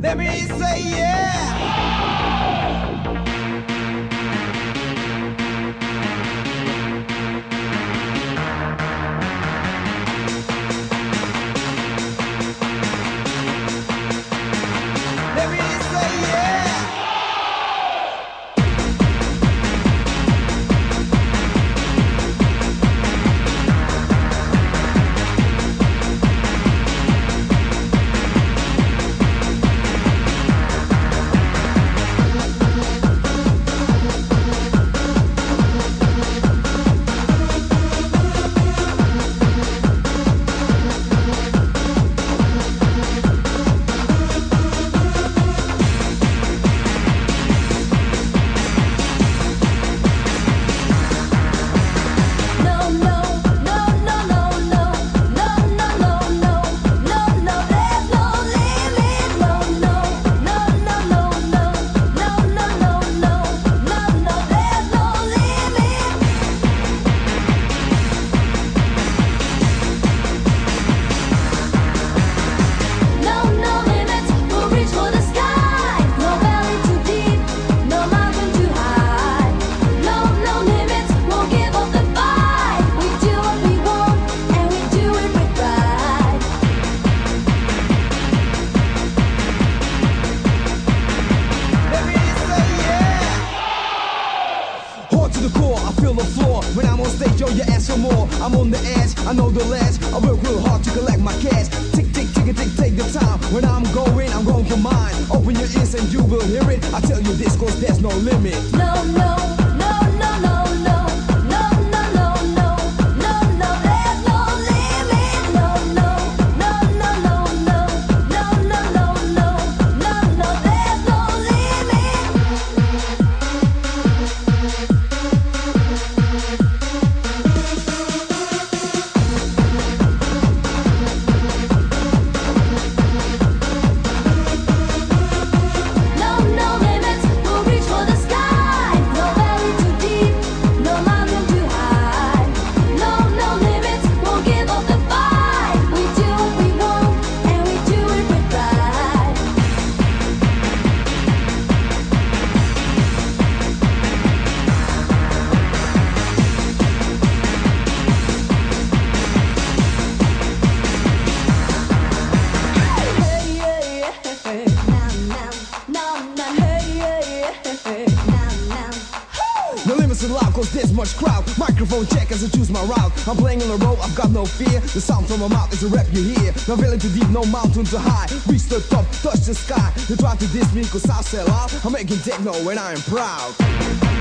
Let me say yeah. On yo, you ask for more. I'm on the edge, I know the last. I work real hard to collect my cash. Tick, tick, tick, tick, take the time. When I'm going, I'm going for mine. Open your ears and you will hear it. I tell you this, cause there's no limit. No, no, limits allowed, cause there's much crowd. Microphone check as I choose my route. I'm playing on the road, I've got no fear. The sound from my mouth is a rap you hear. No valley too deep, no mountain too high. Reach the top, touch the sky. They try to diss me cause I sell out. I'm making techno and I am proud.